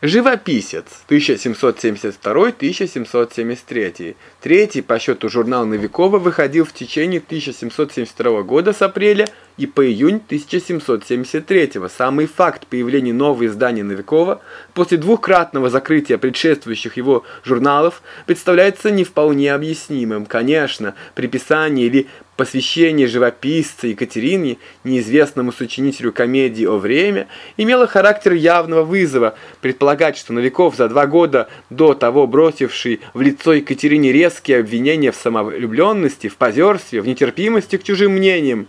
Живописец 1772-1773. Третий по счету журнал Новикова выходил в течение 1772 года с апреля и по июнь 1773. Самый факт появления нового издания Новикова после двухкратного закрытия предшествующих его журналов представляется не вполне объяснимым. Конечно, приписание или посвящение живописца Екатерине, неизвестному сочинителю комедии о время, имело характер явного вызова. Предполагать, что Новиков за два года до того бросивший в лицо Екатерине резкие обвинения в самовлюбленности, в позерстве, в нетерпимости к чужим мнениям,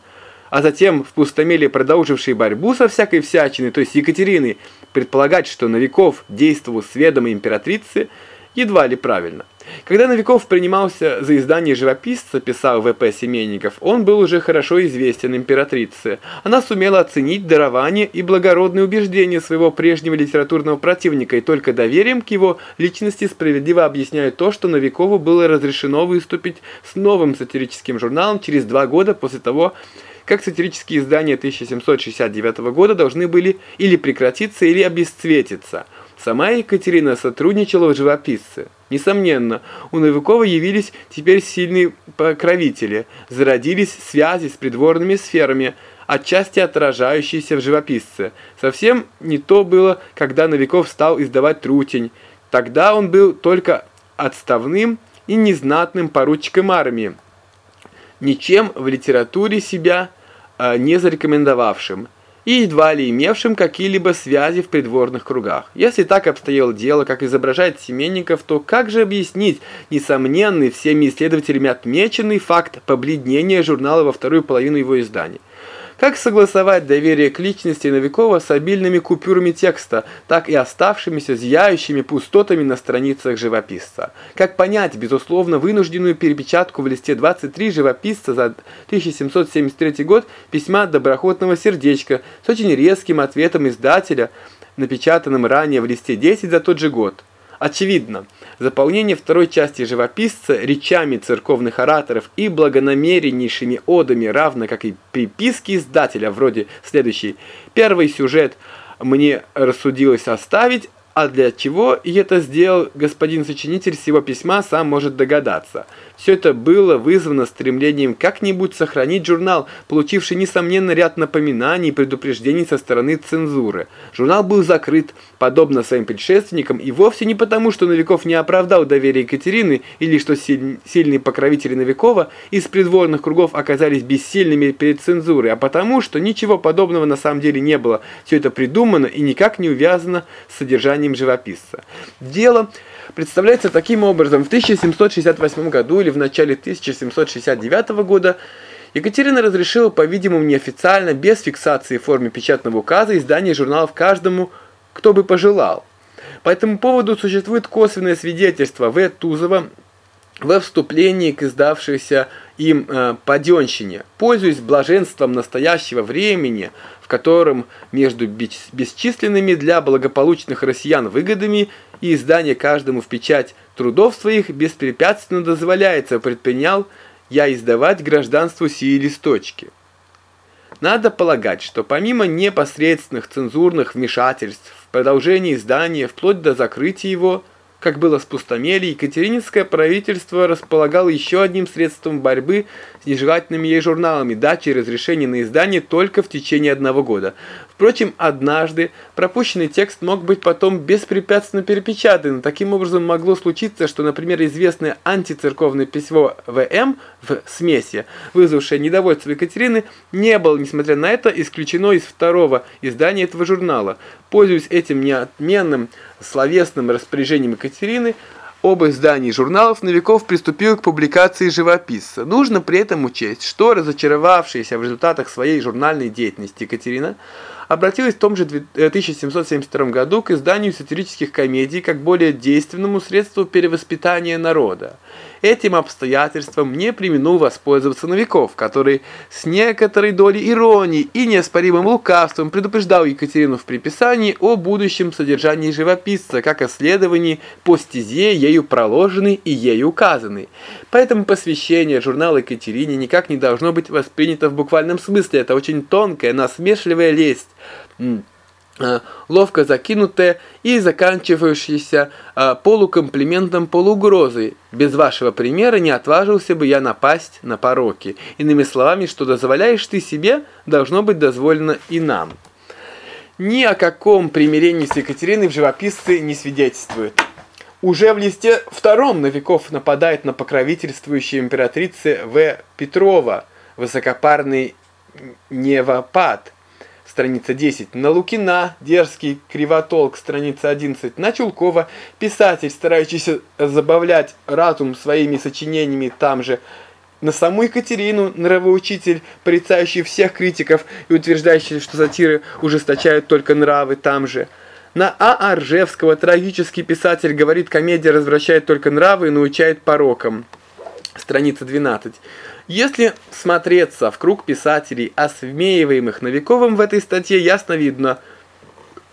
а затем в пустомелии продолживший борьбу со всякой всячиной, то есть Екатериной, предполагать, что Новиков действовал с ведома императрицы, едва ли правильно. Когда Новиков принимался за издание живописца, писал В.П. Семенников, он был уже хорошо известен императрице. Она сумела оценить дарование и благородные убеждения своего прежнего литературного противника, и только доверием к его личности справедливо объясняет то, что Новикову было разрешено выступить с новым сатирическим журналом через два года после того, как сатирические издания 1769 года должны были или прекратиться, или обесцветиться. Сама Екатерина сотрудничала в живописце. Несомненно, у Новикова явились теперь сильные покровители, зародились связи с придворными сферами, отчасти отражающиеся в живописце. Совсем не то было, когда Новиков стал издавать «Трутень». Тогда он был только отставным и незнатным поручиком армии, ничем в литературе себя не зарекомендовавшим и едва ли имевшим какие-либо связи в придворных кругах. Если так обстояло дело, как изображает Семенников, то как же объяснить несомненный всеми исследователями отмеченный факт побледнения журнала во вторую половину его издания? Как согласовать доверие к личности Новикова с обильными купюрами текста, так и оставшимися зияющими пустотами на страницах живописца? Как понять, безусловно, вынужденную перепечатку в листе 23 живописца за 1773 год письма доброхотного сердечка с очень резким ответом издателя, напечатанным ранее в листе 10 за тот же год? Очевидно, заполнение второй части живописца речами церковных ораторов и благонамереннейшими одами, равно как и приписки издателя, вроде следующий. Первый сюжет мне рассудилось оставить, а для чего и это сделал господин сочинитель всего письма, сам может догадаться. Все это было вызвано стремлением как-нибудь сохранить журнал, получивший, несомненно, ряд напоминаний и предупреждений со стороны цензуры. Журнал был закрыт, подобно своим предшественникам, и вовсе не потому, что Новиков не оправдал доверие Екатерины, или что сильные покровители Новикова из придворных кругов оказались бессильными перед цензурой, а потому, что ничего подобного на самом деле не было. Все это придумано и никак не увязано с содержанием живописца. Дело представляется таким образом. В 1768 году или в начале 1769 года Екатерина разрешила, по-видимому, неофициально, без фиксации в форме печатного указа, издание журналов каждому, кто бы пожелал. По этому поводу существует косвенное свидетельство В. Тузова во вступлении к издавшейся им э, паденщине. Пользуясь блаженством настоящего времени, котором между бесчисленными для благополучных россиян выгодами и издание каждому в печать трудов своих беспрепятственно дозволяется, предпринял я издавать гражданству сии листочки. Надо полагать, что помимо непосредственных цензурных вмешательств в продолжение издания вплоть до закрытия его – как было с пустомельем, Екатерининское правительство располагало еще одним средством борьбы с нежелательными ей журналами – дачей разрешения на издание только в течение одного года. Впрочем, однажды пропущенный текст мог быть потом беспрепятственно перепечатан. Таким образом, могло случиться, что, например, известное антицерковное письмо ВМ в смеси, вызвавшее недовольство Екатерины, не было, несмотря на это, исключено из второго издания этого журнала. Пользуясь этим неотменным словесным распоряжением Екатерины, оба издания журналов Новиков приступил к публикации живописца. Нужно при этом учесть, что разочаровавшаяся в результатах своей журнальной деятельности Екатерина обратилась в том же 1772 э, году к изданию сатирических комедий как более действенному средству перевоспитания народа. Этим обстоятельством не применул воспользоваться Новиков, который с некоторой долей иронии и неоспоримым лукавством предупреждал Екатерину в приписании о будущем содержании живописца, как о следовании по стезе, ею проложенной и ею указанной. Поэтому посвящение журнала Екатерине никак не должно быть воспринято в буквальном смысле. Это очень тонкая, насмешливая лесть э, ловко закинутое и заканчивающееся э, полукомплиментом полугрозой. Без вашего примера не отважился бы я напасть на пороки. Иными словами, что дозволяешь ты себе, должно быть дозволено и нам. Ни о каком примирении с Екатериной в живописце не свидетельствует. Уже в листе втором Новиков нападает на покровительствующей императрице В. Петрова, высокопарный Невопад, страница 10, на Лукина, дерзкий кривотолк, страница 11, на Чулкова, писатель, старающийся забавлять разум своими сочинениями там же, на саму Екатерину, нравоучитель, порицающий всех критиков и утверждающий, что сатиры ужесточают только нравы там же. На А. Аржевского трагический писатель говорит, комедия развращает только нравы и научает порокам. Страница 12. Если смотреться в круг писателей, осмеиваемых Новиковым в этой статье, ясно видно,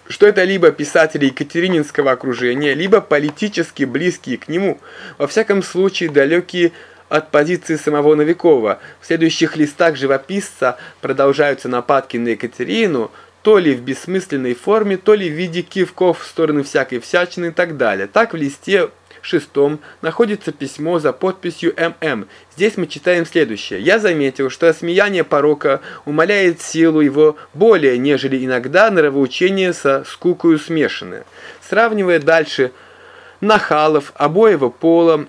что это либо писатели Екатерининского окружения, либо политически близкие к нему, во всяком случае далекие от позиции самого Новикова. В следующих листах живописца продолжаются нападки на Екатерину, то ли в бессмысленной форме, то ли в виде кивков в сторону всякой всячины и так далее. Так в листе шестом находится письмо за подписью ММ. Здесь мы читаем следующее. «Я заметил, что осмеяние порока умаляет силу его более, нежели иногда нравоучение со скукою смешанное». Сравнивая дальше нахалов обоего пола,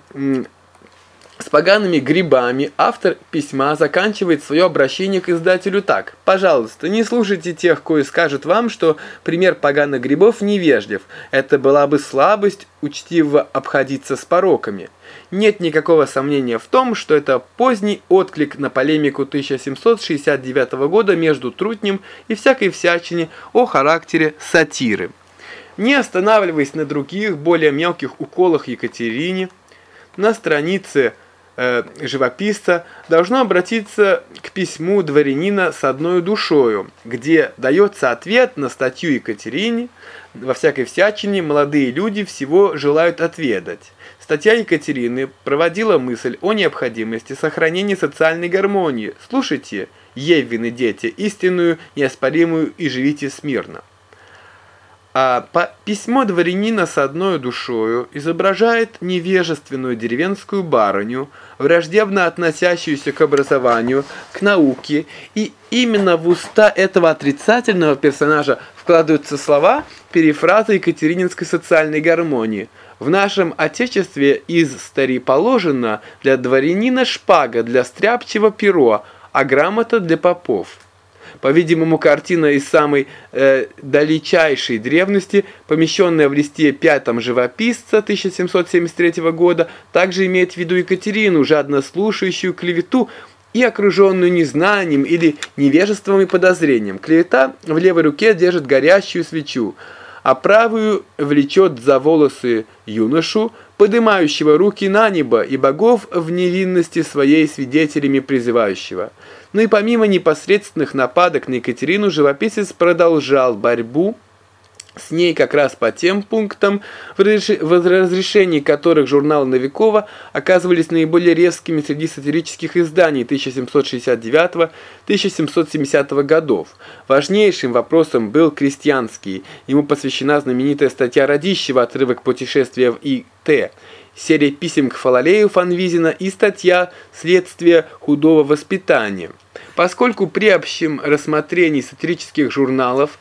с погаными грибами автор письма заканчивает свое обращение к издателю так. «Пожалуйста, не слушайте тех, кое скажет вам, что пример поганых грибов невежлив. Это была бы слабость учтиво обходиться с пороками. Нет никакого сомнения в том, что это поздний отклик на полемику 1769 года между Трутнем и всякой всячине о характере сатиры. Не останавливаясь на других, более мелких уколах Екатерине, на странице э, живописца должно обратиться к письму дворянина с одной душою, где дается ответ на статью Екатерине «Во всякой всячине молодые люди всего желают отведать». Статья Екатерины проводила мысль о необходимости сохранения социальной гармонии. Слушайте, Евины дети, истинную, неоспоримую и живите смирно. А письмо дворянина с одной душою изображает невежественную деревенскую барыню, враждебно относящуюся к образованию, к науке, и именно в уста этого отрицательного персонажа вкладываются слова перефраза Екатерининской социальной гармонии. В нашем отечестве из стари положено для дворянина шпага, для стряпчего перо, а грамота для попов. По-видимому, картина из самой э, далечайшей древности, помещенная в листе пятом живописца 1773 года, также имеет в виду Екатерину, жадно слушающую клевету и окруженную незнанием или невежеством и подозрением. Клевета в левой руке держит горящую свечу, а правую влечет за волосы юношу, поднимающего руки на небо и богов в невинности своей свидетелями призывающего. Ну и помимо непосредственных нападок на Екатерину, живописец продолжал борьбу с ней как раз по тем пунктам, в разрешении которых журнал Новикова оказывались наиболее резкими среди сатирических изданий 1769-1770 годов. Важнейшим вопросом был крестьянский. Ему посвящена знаменитая статья Радищева «Отрывок путешествия в И.Т.» серия писем к Фалалею Фанвизина и статья «Следствие худого воспитания». Поскольку при общем рассмотрении сатирических журналов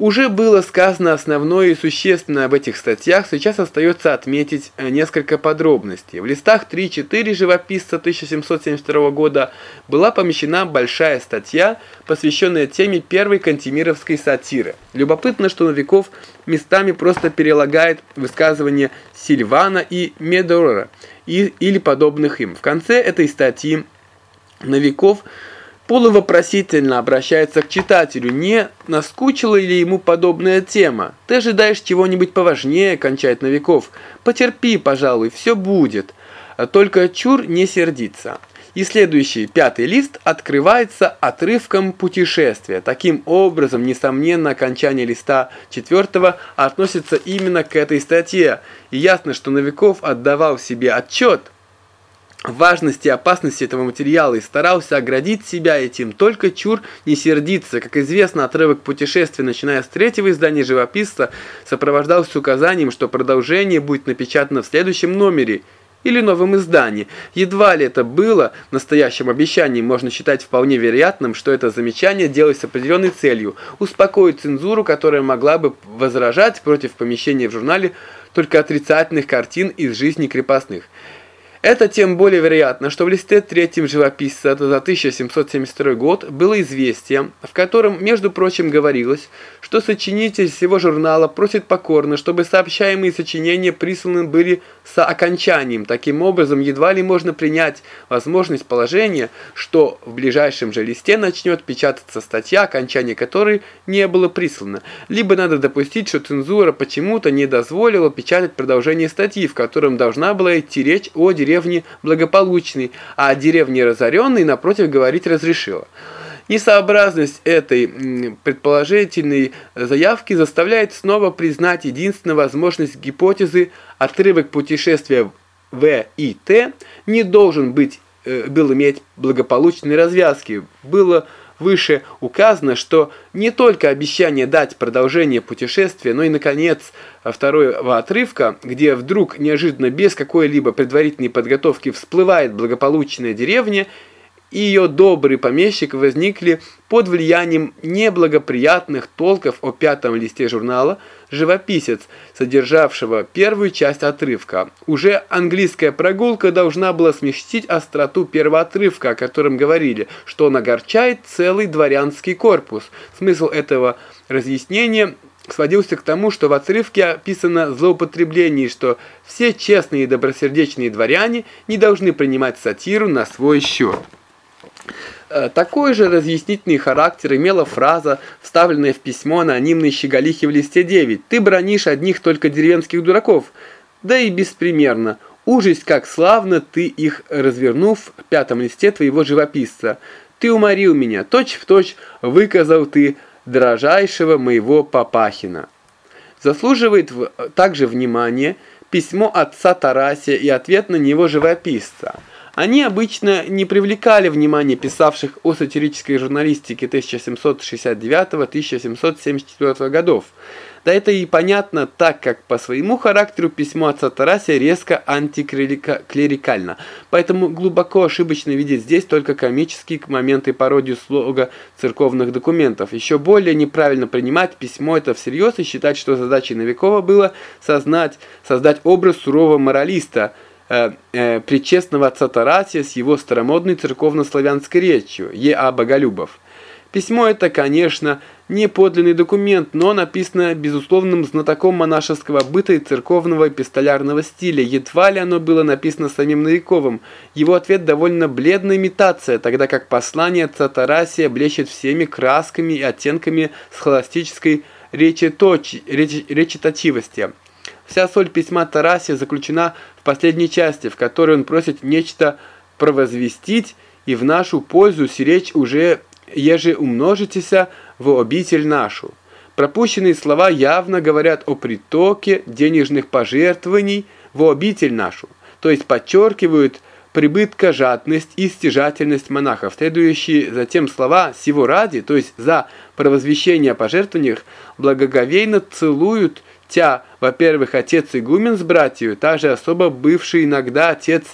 уже было сказано основное и существенное об этих статьях, сейчас остается отметить э, несколько подробностей. В листах 3-4 живописца 1772 года была помещена большая статья, посвященная теме первой кантемировской сатиры. Любопытно, что Новиков местами просто перелагает высказывания Сильвана и Медора или подобных им. В конце этой статьи Новиков – полувопросительно обращается к читателю, не наскучила ли ему подобная тема. Ты ожидаешь чего-нибудь поважнее, кончает Новиков. Потерпи, пожалуй, все будет. Только чур не сердиться. И следующий, пятый лист, открывается отрывком путешествия. Таким образом, несомненно, окончание листа четвертого относится именно к этой статье. И ясно, что Новиков отдавал себе отчет – важности и опасности этого материала и старался оградить себя этим, только чур не сердиться. Как известно, отрывок путешествия, начиная с третьего издания живописца, сопровождался указанием, что продолжение будет напечатано в следующем номере или новом издании. Едва ли это было настоящим обещанием, можно считать вполне вероятным, что это замечание делалось с определенной целью – успокоить цензуру, которая могла бы возражать против помещения в журнале только отрицательных картин из жизни крепостных. Это тем более вероятно, что в листе третьем живописца за 1772 год было известие, в котором, между прочим, говорилось, что сочинитель всего журнала просит покорно, чтобы сообщаемые сочинения присланы были с окончанием. Таким образом, едва ли можно принять возможность положения, что в ближайшем же листе начнет печататься статья, окончание которой не было прислано. Либо надо допустить, что цензура почему-то не дозволила печатать продолжение статьи, в котором должна была идти речь о деревне деревни благополучной, а о деревне разоренной, напротив, говорить разрешила. Несообразность этой предположительной заявки заставляет снова признать единственную возможность гипотезы отрывок путешествия В и Т не должен быть э, был иметь благополучной развязки. Было Выше указано, что не только обещание дать продолжение путешествия, но и, наконец, второго отрывка, где вдруг неожиданно без какой-либо предварительной подготовки всплывает благополучная деревня – и ее добрый помещик возникли под влиянием неблагоприятных толков о пятом листе журнала «Живописец», содержавшего первую часть отрывка. Уже английская прогулка должна была смягчить остроту первого отрывка, о котором говорили, что он огорчает целый дворянский корпус. Смысл этого разъяснения сводился к тому, что в отрывке описано злоупотребление, что все честные и добросердечные дворяне не должны принимать сатиру на свой счет. Э, такой же разъяснительный характер имела фраза, вставленная в письмо анонимной щеголихи в листе 9. «Ты бронишь одних только деревенских дураков». Да и беспримерно. Ужас, как славно ты их развернув в пятом листе твоего живописца. Ты уморил меня, точь-в-точь точь выказал ты дорожайшего моего Папахина. Заслуживает также внимания письмо отца Тарасия и ответ на него живописца. Они обычно не привлекали внимания писавших о сатирической журналистике 1769-1774 годов. Да это и понятно, так как по своему характеру письмо отца Тарасия резко антиклерикально. Поэтому глубоко ошибочно видеть здесь только комические моменты пародию слога церковных документов. Еще более неправильно принимать письмо это всерьез и считать, что задачей Новикова было сознать, создать образ сурового моралиста – э, э, причестного отца Тарасия с его старомодной церковно-славянской речью Е.А. Боголюбов. Письмо это, конечно, не подлинный документ, но написано безусловным знатоком монашеского быта и церковного эпистолярного стиля. Едва ли оно было написано самим Новиковым. Его ответ довольно бледная имитация, тогда как послание отца Тарасия блещет всеми красками и оттенками схоластической речиточи, реч, речитативости. Вся соль письма Тарасе заключена в последней части, в которой он просит нечто провозвестить и в нашу пользу сиречь уже еже умножитеся в обитель нашу. Пропущенные слова явно говорят о притоке денежных пожертвований в обитель нашу, то есть подчеркивают прибытка, жадность и стяжательность монахов. Следующие затем слова «сего ради», то есть за провозвещение о пожертвованиях, благоговейно целуют Тя, во-первых, отец игумен с братью, также особо бывший иногда отец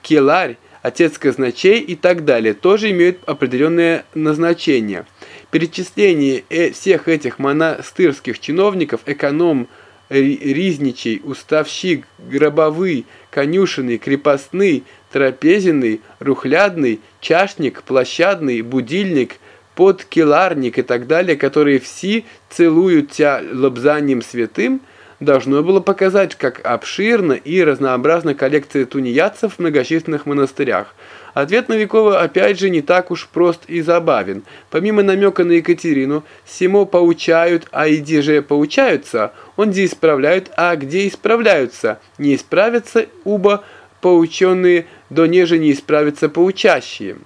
Келарь, отец казначей и так далее, тоже имеют определенное назначение. Перечисление э, всех этих монастырских чиновников, эконом, ризничий, уставщик, гробовый, конюшенный, крепостный, трапезенный, рухлядный, чашник, площадный, будильник – подкиларник и так далее, которые все целуют тебя лобзанием святым, должно было показать, как обширна и разнообразна коллекция тунеядцев в многочисленных монастырях. Ответ Новикова опять же не так уж прост и забавен. Помимо намека на Екатерину, Симо поучают, а иди же поучаются, он где исправляют, а где исправляются, не исправятся, уба поученные, до неже не исправятся поучащие.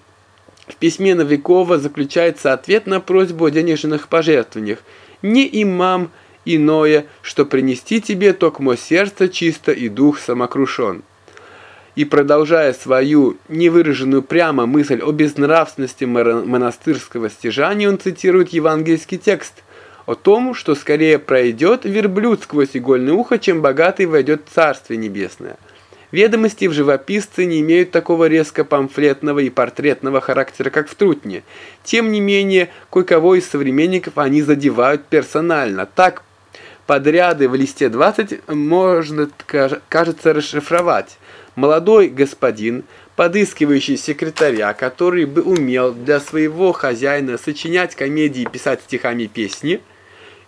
В письме Новикова заключается ответ на просьбу о денежных пожертвованиях. «Не имам иное, что принести тебе, только мое сердце чисто и дух самокрушен». и продолжая свою невыраженную прямо мысль о безнравственности монастырского стяжания, он цитирует евангельский текст о том, что скорее пройдет верблюд сквозь игольное ухо, чем богатый войдет в Царствие Небесное. Ведомости в живописце не имеют такого резко памфлетного и портретного характера, как в Трутне. Тем не менее, кое-кого из современников они задевают персонально. Так, подряды в листе 20 можно, кажется, расшифровать. Молодой господин, подыскивающий секретаря, который бы умел для своего хозяина сочинять комедии и писать стихами песни –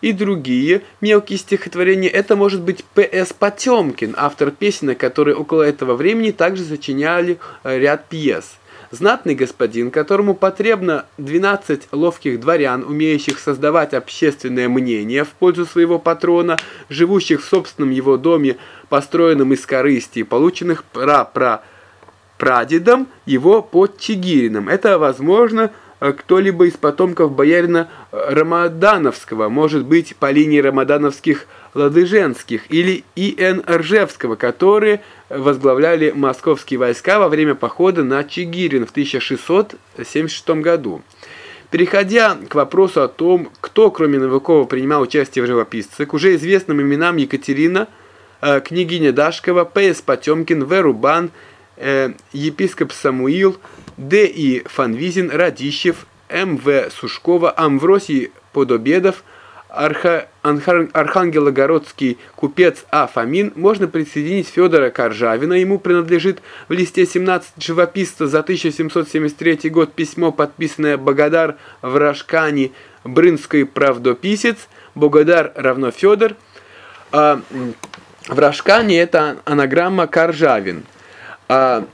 и другие мелкие стихотворения. Это может быть П.С. Потемкин, автор песен, которые около этого времени также сочиняли э, ряд пьес. Знатный господин, которому потребно 12 ловких дворян, умеющих создавать общественное мнение в пользу своего патрона, живущих в собственном его доме, построенном из корысти, полученных пра-пра прадедом его под Чигирином. Это возможно кто-либо из потомков боярина э, Рамадановского, может быть, по линии Рамадановских Ладыженских или И.Н. Ржевского, которые возглавляли московские войска во время похода на Чигирин в 1676 году. Переходя к вопросу о том, кто, кроме Новикова, принимал участие в живописце, к уже известным именам Екатерина, э, княгиня Дашкова, П.С. Потемкин, В. Рубан, епископ Самуил, Д. И. Фанвизин, Радищев, М. В. Сушкова, Амвросий Подобедов, Арха... Архангелогородский купец А. Фомин, можно присоединить Федора Коржавина, ему принадлежит в листе 17 живописца за 1773 год письмо, подписанное Богодар в Рашкане, Брынской правдописец, Богодар равно Федор. А, в Рашкане это анаграмма Коржавин. А,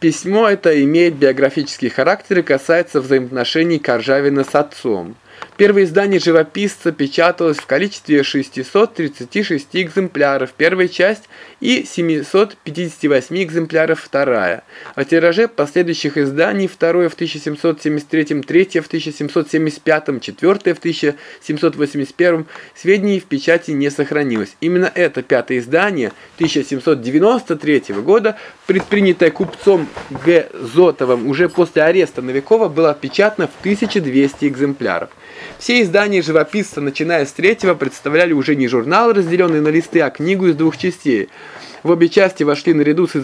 письмо это имеет биографический характер и касается взаимоотношений Коржавина с отцом. Первое издание «Живописца» печаталось в количестве 636 экземпляров, первая часть, и 758 экземпляров, вторая. О тираже последующих изданий, второе в 1773, третье в 1775, четвертое в 1781, сведений в печати не сохранилось. Именно это пятое издание 1793 года, предпринятое купцом Г. Зотовым уже после ареста Новикова, было отпечатано в 1200 экземпляров. Все издания живописца, начиная с третьего, представляли уже не журнал, разделенный на листы, а книгу из двух частей – в обе части вошли наряду с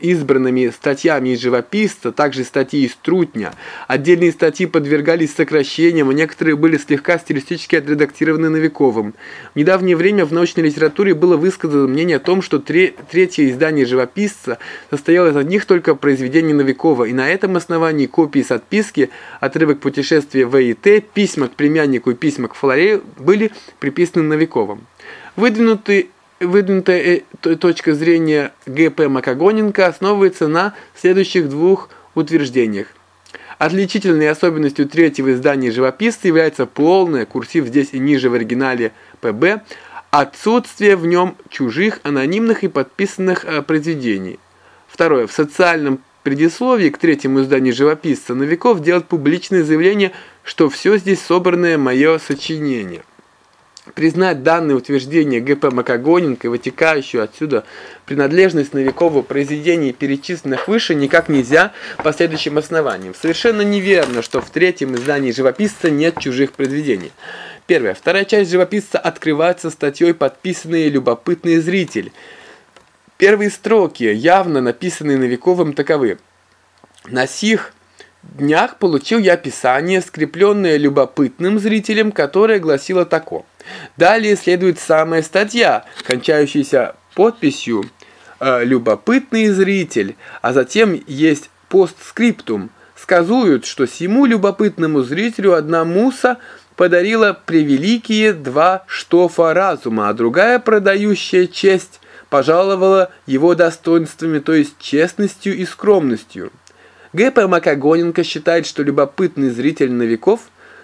избранными статьями из живописца, также статьи из трутня. Отдельные статьи подвергались сокращениям, а некоторые были слегка стилистически отредактированы Новиковым. В недавнее время в научной литературе было высказано мнение о том, что третье издание живописца состояло из одних только произведений Новикова, и на этом основании копии с отписки, отрывок путешествия в ИТ, письма к племяннику и письма к Флоре были приписаны Новиковым. Выдвинутый выдвинутая э, точка зрения Г.П. Макогоненко основывается на следующих двух утверждениях. Отличительной особенностью третьего издания живописца является полное, курсив здесь и ниже в оригинале ПБ, отсутствие в нем чужих, анонимных и подписанных э, произведений. Второе. В специальном предисловии к третьему изданию живописца Новиков делает публичное заявление, что все здесь собранное мое сочинение. Признать данное утверждение Г.П. Макогоненко и вытекающую отсюда принадлежность Новикову произведений, перечисленных выше, никак нельзя по следующим основаниям. Совершенно неверно, что в третьем издании живописца нет чужих произведений. Первое. Вторая часть живописца открывается статьей «Подписанный любопытный зритель». Первые строки, явно написанные Новиковым, таковы. На сих днях получил я описание, скрепленное любопытным зрителем, которое гласило тако. Далее следует самая статья, кончающаяся подписью э, «Любопытный зритель», а затем есть постскриптум. Сказуют, что сему любопытному зрителю одна муса подарила превеликие два штофа разума, а другая продающая честь пожаловала его достоинствами, то есть честностью и скромностью. Г.П. Макогоненко считает, что любопытный зритель новиков,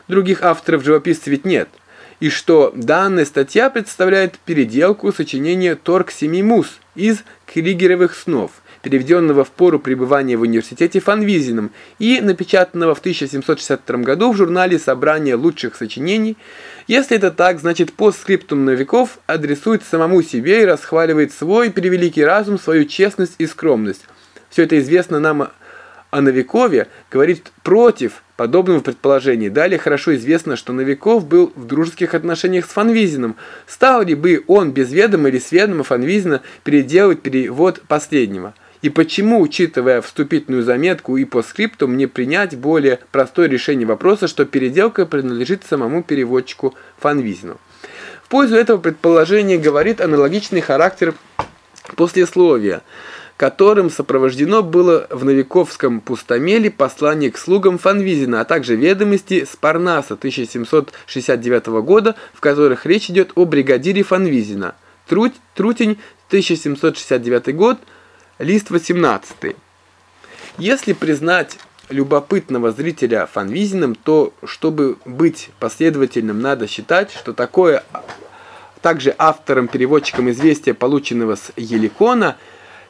других авторов живописцев ведь нет – и что данная статья представляет переделку сочинения «Торг семи мус» из Кригеровых снов. переведенного в пору пребывания в университете Фанвизиным и напечатанного в 1762 году в журнале «Собрание лучших сочинений». Если это так, значит постскриптум Новиков адресует самому себе и расхваливает свой превеликий разум, свою честность и скромность. Все это известно нам о Новикове, говорит против подобного предположения. Далее хорошо известно, что Новиков был в дружеских отношениях с Фанвизиным. Стал ли бы он без ведома или с ведома Фанвизина переделывать перевод последнего? И почему, учитывая вступительную заметку и по скрипту, мне принять более простое решение вопроса, что переделка принадлежит самому переводчику Фанвизину? В пользу этого предположения говорит аналогичный характер послесловия – которым сопровождено было в Новиковском пустомеле послание к слугам Фанвизина, а также ведомости с Парнаса 1769 года, в которых речь идет о бригадире Фанвизина. Труть, Трутень, 1769 год, лист 18. Если признать любопытного зрителя Фанвизиным, то, чтобы быть последовательным, надо считать, что такое также автором-переводчиком известия, полученного с Еликона –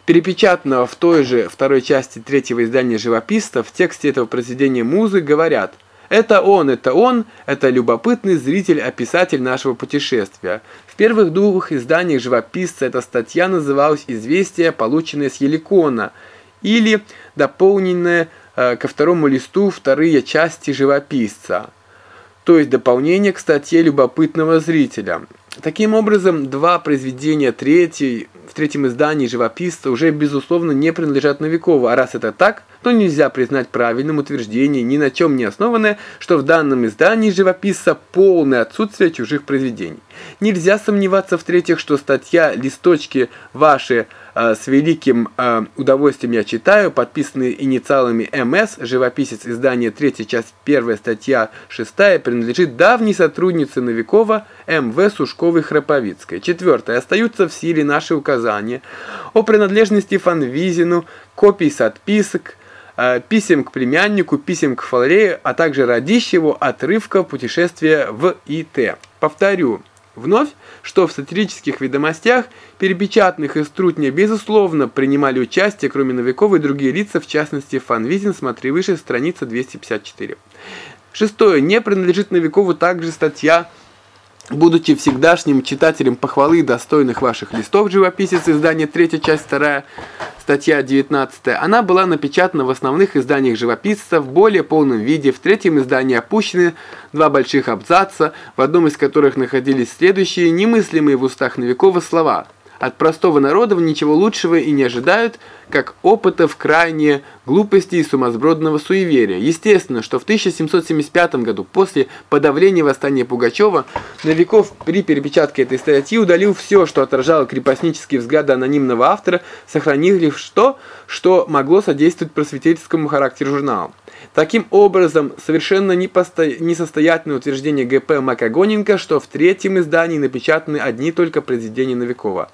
перепечатанного в той же второй части третьего издания «Живописца», в тексте этого произведения музы говорят «Это он, это он, это любопытный зритель, описатель нашего путешествия». В первых двух изданиях «Живописца» эта статья называлась «Известие, полученное с Еликона» или дополненное э, ко второму листу вторые части «Живописца», то есть дополнение к статье любопытного зрителя. Таким образом, два произведения третьей в третьем издании живописца уже, безусловно, не принадлежат Новикову, а раз это так, то нельзя признать правильным утверждение, ни на чем не основанное, что в данном издании живописца полное отсутствие чужих произведений. Нельзя сомневаться в-третьих, что статья «Листочки ваши» с великим э, удовольствием я читаю, подписанные инициалами МС, живописец издания 3 часть 1 статья 6, принадлежит давней сотруднице Новикова М.В. Сушковой-Храповицкой. Четвертое. Остаются в силе наши указания о принадлежности Фанвизину, копий с отписок, э, писем к племяннику, писем к Фалею, а также Радищеву отрывка путешествия в ИТ. Повторю, Вновь, что в сатирических ведомостях, перепечатанных из Трутня, безусловно, принимали участие, кроме Новикова и другие лица, в частности, Фанвизин, смотри выше, страница 254. Шестое. Не принадлежит Новикову также статья Будучи всегдашним читателем похвалы достойных ваших листов, живописец издания 3 часть 2 статья 19, она была напечатана в основных изданиях живописца в более полном виде. В третьем издании опущены два больших абзаца, в одном из которых находились следующие немыслимые в устах Новикова слова – от простого народа ничего лучшего и не ожидают, как опыта в крайней глупости и сумасбродного суеверия. Естественно, что в 1775 году, после подавления восстания Пугачева, Новиков при перепечатке этой статьи удалил все, что отражало крепостнические взгляды анонимного автора, сохранив лишь то, что могло содействовать просветительскому характеру журнала. Таким образом, совершенно несостоятельное утверждение ГП Макогоненко, что в третьем издании напечатаны одни только произведения Новикова.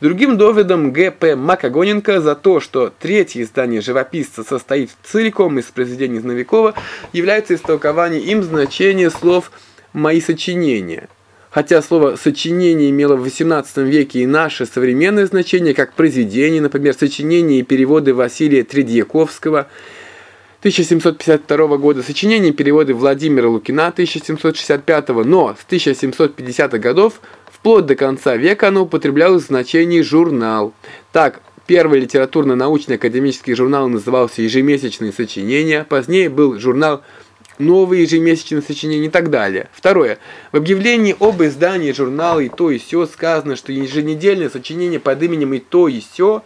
Другим доводом Г.П. Макогоненко за то, что третье издание «Живописца» состоит целиком из произведений Новикова, является истолкование им значения слов «мои сочинения». Хотя слово «сочинение» имело в XVIII веке и наше современное значение, как произведение, например, сочинения и переводы Василия Тредьяковского – 1752 года сочинения и переводы Владимира Лукина 1765, но с 1750-х годов вплоть до конца века оно употреблялось в значении «журнал». Так, первый литературно-научный академический журнал назывался «Ежемесячные сочинения», позднее был журнал «Новые ежемесячные сочинения» и так далее. Второе. В объявлении об издании журнала «И то и сё» сказано, что еженедельное сочинение под именем «И то и сё»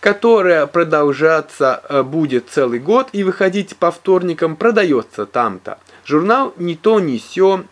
которая продолжаться э, будет целый год и выходить по вторникам, продается там-то. Журнал «Ни то, ни сё»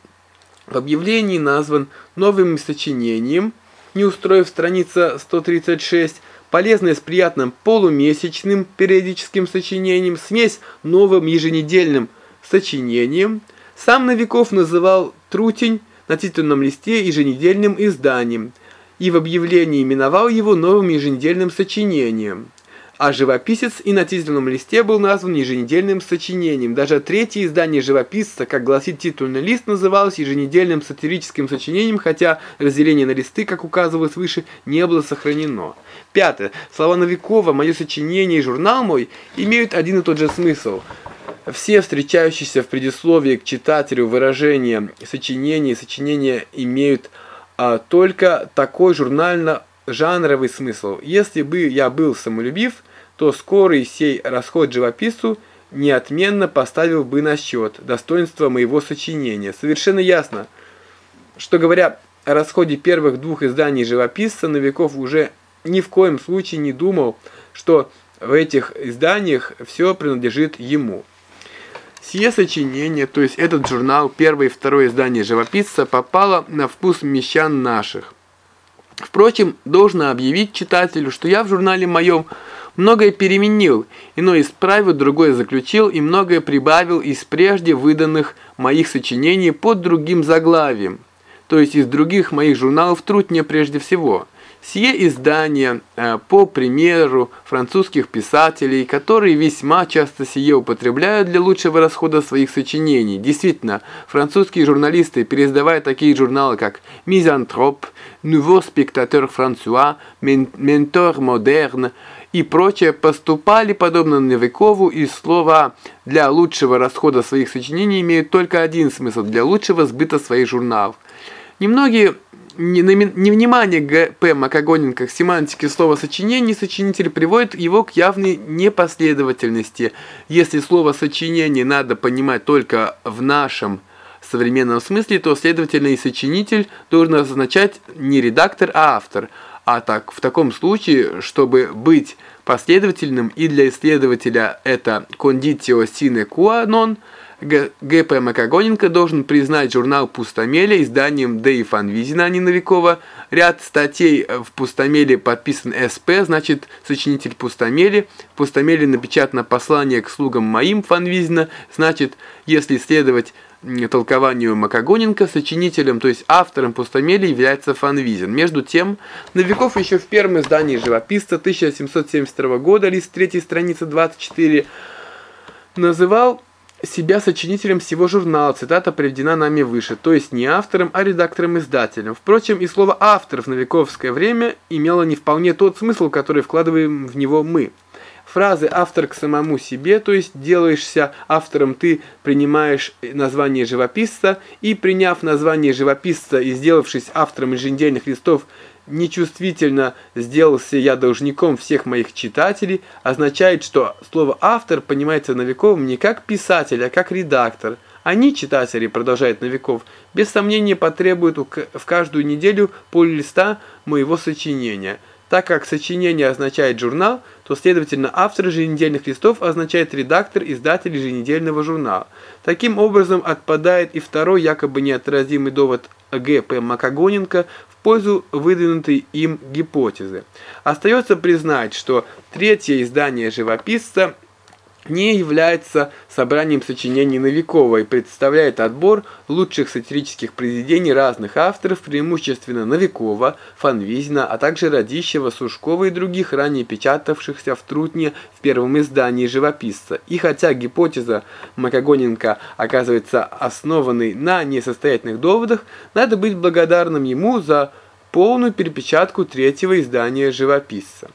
в объявлении назван новым сочинением, не устроив страница 136, полезное с приятным полумесячным периодическим сочинением, смесь новым еженедельным сочинением. Сам Новиков называл «Трутень» на титульном листе еженедельным изданием – и в объявлении именовал его новым еженедельным сочинением. а живописец и на титульном листе был назван еженедельным сочинением. Даже третье издание живописца, как гласит титульный лист, называлось еженедельным сатирическим сочинением, хотя разделение на листы, как указывалось выше, не было сохранено. Пятое. Слова Новикова «Мое сочинение» и «Журнал мой» имеют один и тот же смысл. Все встречающиеся в предисловии к читателю выражения сочинения и сочинения имеют только такой журнально-жанровый смысл. Если бы я был самолюбив, то скорый сей расход живописцу неотменно поставил бы на счет достоинства моего сочинения. Совершенно ясно, что говоря о расходе первых двух изданий живописца, Новиков уже ни в коем случае не думал, что в этих изданиях все принадлежит ему. Сие сочинение, то есть этот журнал, первое и второе издание живописца, попало на вкус мещан наших. Впрочем, должно объявить читателю, что я в журнале моем многое переменил, иное исправил, другое заключил и многое прибавил из прежде выданных моих сочинений под другим заглавием, то есть из других моих журналов труд не прежде всего – Сие издание, э, по примеру французских писателей, которые весьма часто сие употребляют для лучшего расхода своих сочинений. Действительно, французские журналисты, переиздавая такие журналы, как «Мизантроп», «Nouveau spectateur François», «Mentor moderne» и прочее, поступали подобно Новикову, и слова «для лучшего расхода своих сочинений» имеют только один смысл – для лучшего сбыта своих журналов. Немногие невнимание Г.П. Макогоненко к семантике слова «сочинение» сочинитель приводит его к явной непоследовательности. Если слово «сочинение» надо понимать только в нашем современном смысле, то, следовательно, и сочинитель должен означать не редактор, а автор. А так, в таком случае, чтобы быть последовательным и для исследователя это «conditio sine qua non», Г.П. Макогоненко должен признать журнал «Пустомеле» изданием Д.И. Фонвизина, а не Новикова. Ряд статей в «Пустомеле» подписан С.П., значит, сочинитель «Пустомели». В «Пустомеле» напечатано послание к слугам моим Фонвизина, значит, если следовать толкованию Макогоненко, сочинителем, то есть автором «Пустомели» является Фонвизин. Между тем, Новиков еще в первом издании «Живописца» 1772 года, лист 3 страница 24, называл себя сочинителем всего журнала, цитата приведена нами выше, то есть не автором, а редактором-издателем. Впрочем, и слово «автор» в новиковское время имело не вполне тот смысл, который вкладываем в него мы. Фразы «автор к самому себе», то есть делаешься автором, ты принимаешь название живописца, и приняв название живописца и сделавшись автором еженедельных листов нечувствительно сделался я должником всех моих читателей, означает, что слово «автор» понимается Новиковым не как писатель, а как редактор. Они, читатели, продолжает Новиков, без сомнения потребуют в каждую неделю поллиста моего сочинения. Так как сочинение означает журнал, то, следовательно, автор еженедельных листов означает редактор, издатель еженедельного журнала. Таким образом, отпадает и второй якобы неотразимый довод Г.П. Макогоненко пользу выдвинутой им гипотезы. Остается признать, что третье издание «Живописца» не является собранием сочинений Новикова и представляет отбор лучших сатирических произведений разных авторов, преимущественно Новикова, Фанвизина, а также Радищева, Сушкова и других ранее печатавшихся в Трутне в первом издании «Живописца». И хотя гипотеза Макогоненко оказывается основанной на несостоятельных доводах, надо быть благодарным ему за полную перепечатку третьего издания «Живописца».